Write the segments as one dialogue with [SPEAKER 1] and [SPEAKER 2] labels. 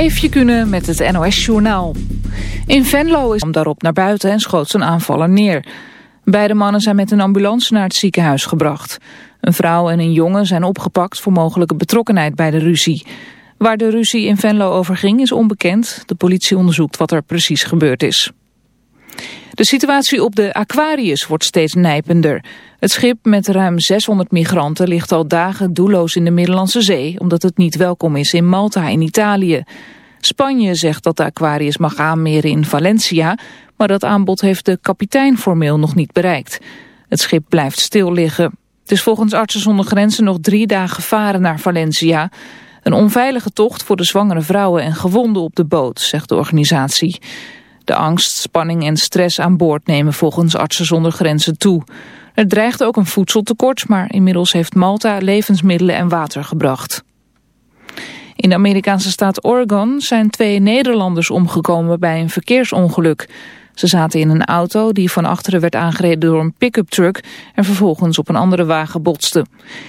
[SPEAKER 1] Eefje kunnen met het NOS-journaal. In Venlo is om daarop naar buiten en schoot zijn aanvaller neer. Beide mannen zijn met een ambulance naar het ziekenhuis gebracht. Een vrouw en een jongen zijn opgepakt voor mogelijke betrokkenheid bij de ruzie. Waar de ruzie in Venlo over ging is onbekend. De politie onderzoekt wat er precies gebeurd is. De situatie op de Aquarius wordt steeds nijpender. Het schip met ruim 600 migranten ligt al dagen doelloos in de Middellandse Zee... omdat het niet welkom is in Malta in Italië. Spanje zegt dat de Aquarius mag aanmeren in Valencia... maar dat aanbod heeft de kapitein formeel nog niet bereikt. Het schip blijft stil liggen. Het is volgens Artsen zonder Grenzen nog drie dagen varen naar Valencia... Een onveilige tocht voor de zwangere vrouwen en gewonden op de boot, zegt de organisatie. De angst, spanning en stress aan boord nemen volgens Artsen zonder Grenzen toe. Er dreigt ook een voedseltekort, maar inmiddels heeft Malta levensmiddelen en water gebracht. In de Amerikaanse staat Oregon zijn twee Nederlanders omgekomen bij een verkeersongeluk. Ze zaten in een auto die van achteren werd aangereden door een pick-up truck en vervolgens op een andere wagen botste.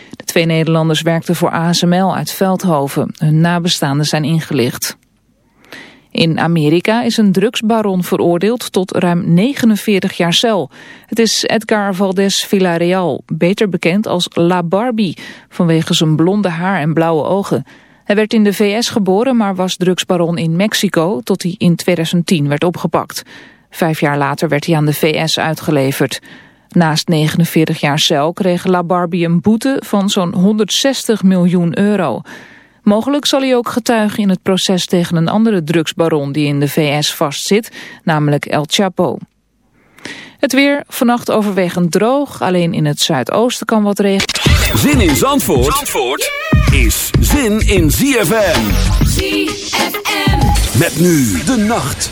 [SPEAKER 1] De twee Nederlanders werkten voor ASML uit Veldhoven. Hun nabestaanden zijn ingelicht. In Amerika is een drugsbaron veroordeeld tot ruim 49 jaar cel. Het is Edgar Valdez Villarreal, beter bekend als La Barbie, vanwege zijn blonde haar en blauwe ogen. Hij werd in de VS geboren, maar was drugsbaron in Mexico tot hij in 2010 werd opgepakt. Vijf jaar later werd hij aan de VS uitgeleverd. Naast 49 jaar cel kreeg La Barbie een boete van zo'n 160 miljoen euro. Mogelijk zal hij ook getuigen in het proces tegen een andere drugsbaron die in de VS vastzit, namelijk El Chapo. Het weer, vannacht overwegend droog, alleen in het zuidoosten kan wat regen. Zin in Zandvoort, Zandvoort is zin in ZFM.
[SPEAKER 2] ZFM.
[SPEAKER 1] Met nu de nacht.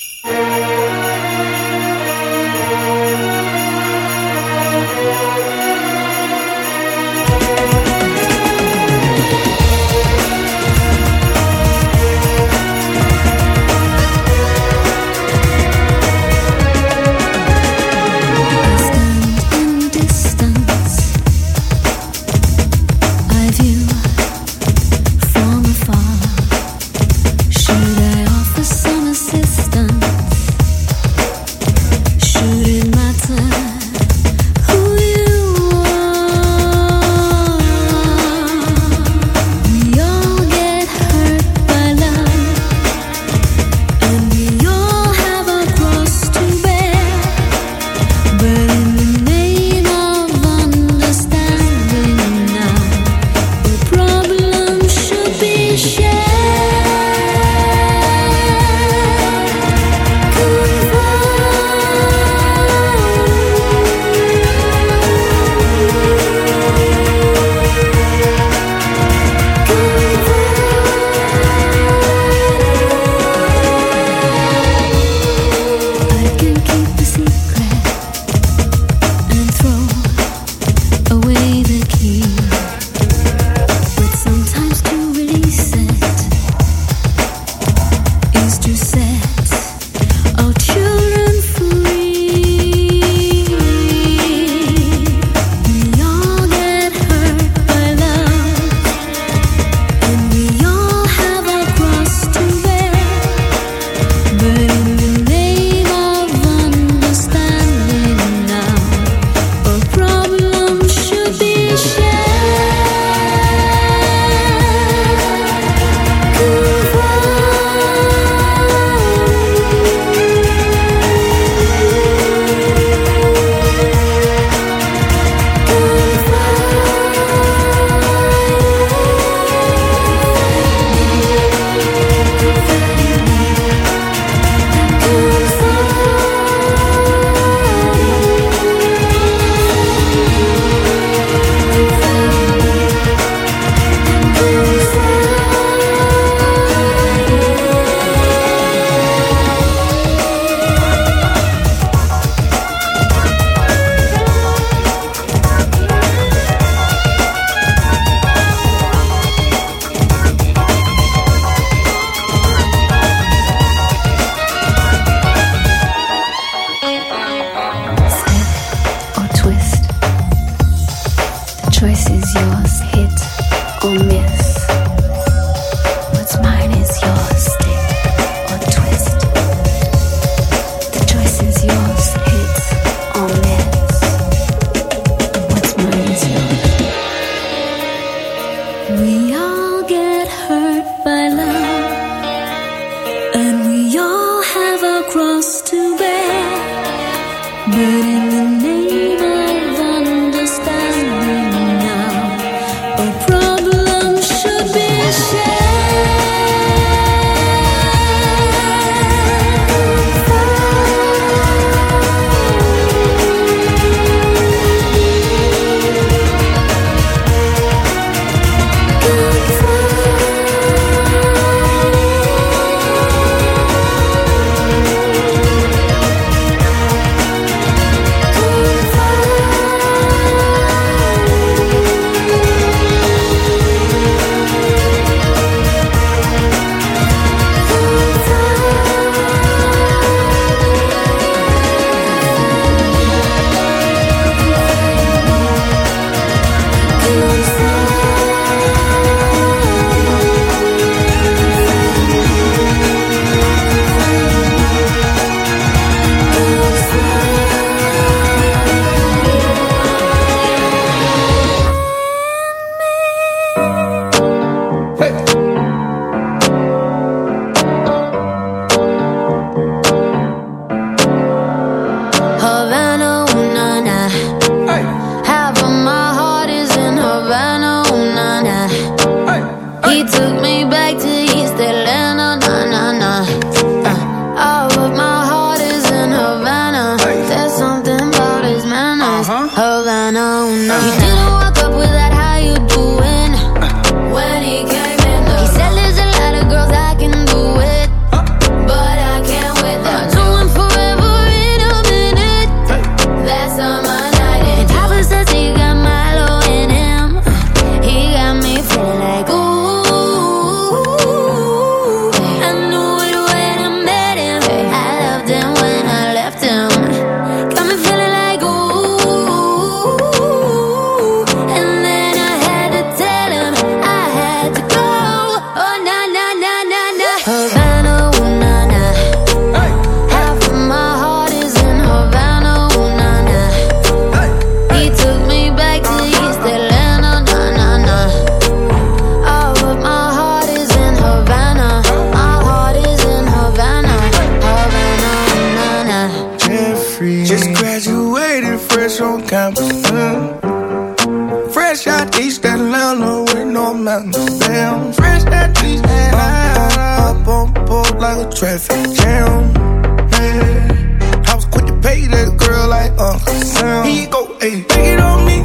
[SPEAKER 3] real like Uncle Sam. He go, ayy, take it on me.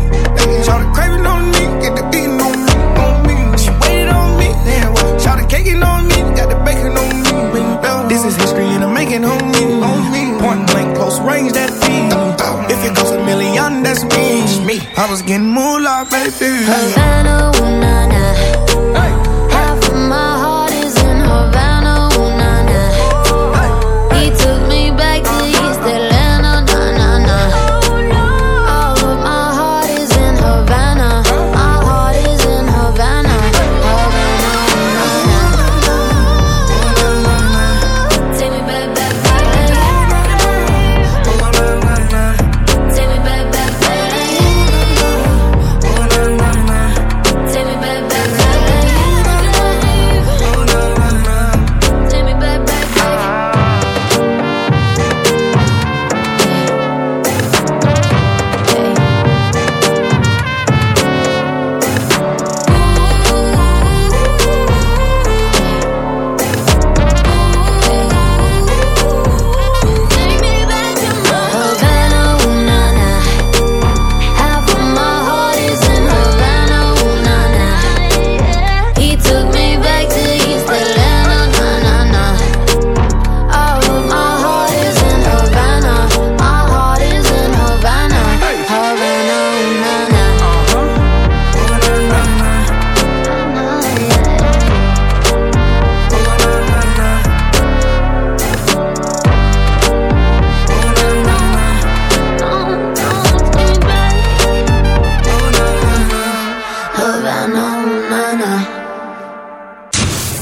[SPEAKER 3] Ayy, try to crave it on me. Get the eating on me, on me. She waited on me. Damn, well, try to cake it on me. Got the bacon on me. This is history and I'm making on me. On me. Point blank, close range, that feed. If it goes a million, that's me. me. I was getting moolah, baby. Havana, ooh, nah,
[SPEAKER 4] nah. Half of my heart.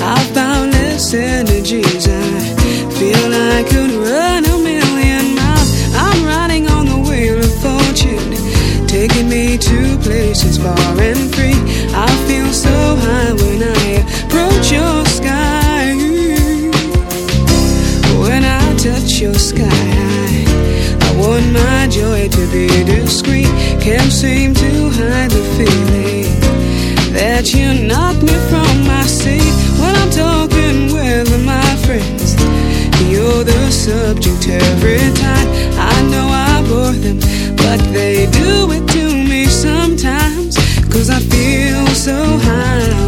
[SPEAKER 5] I've boundless energies. I feel I could run a million miles. I'm riding on the wheel of fortune, taking me to places far and free. I feel so high when I approach your sky. When I touch your sky, I want my joy to be discreet. Can't seem to hide the feeling that you knocked me from my seat when I'm talking with my friends. You're the subject every time. I know I bore them, but they do it to me sometimes. Cause I feel so high.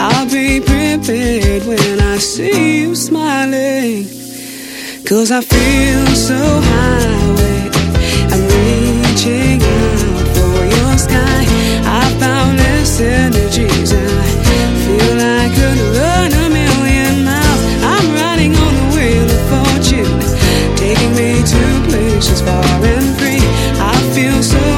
[SPEAKER 5] I'll be prepared when I see you smiling. Cause I feel so high. I'm reaching out for your sky. I found less energies and I feel I could run a million miles. I'm riding on the wheel of fortune, taking me to places far and free. I feel so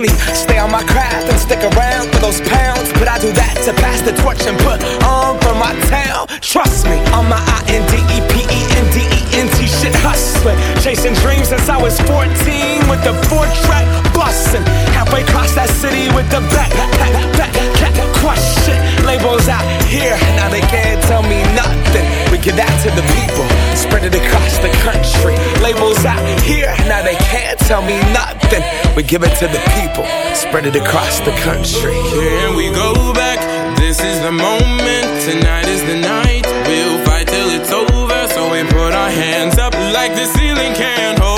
[SPEAKER 3] money. Stay on my craft and stick around for those pounds. But I do that to pass the torch and put on for my town. Trust me, on my since I was 14 with the four track bustin'. Halfway across that city with the back, back, back, back question. Labels out here, now they can't tell me nothing. We give that to the people, spread it across the country. Labels out here, now they can't tell me nothing. We give it to the people, spread it across the
[SPEAKER 6] country. Here we go back. This is the moment. Tonight is the night. We'll fight till it's over. So we put our hands up like the ceiling can't hold.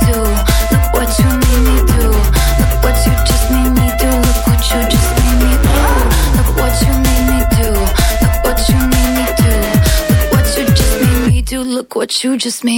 [SPEAKER 7] you just made.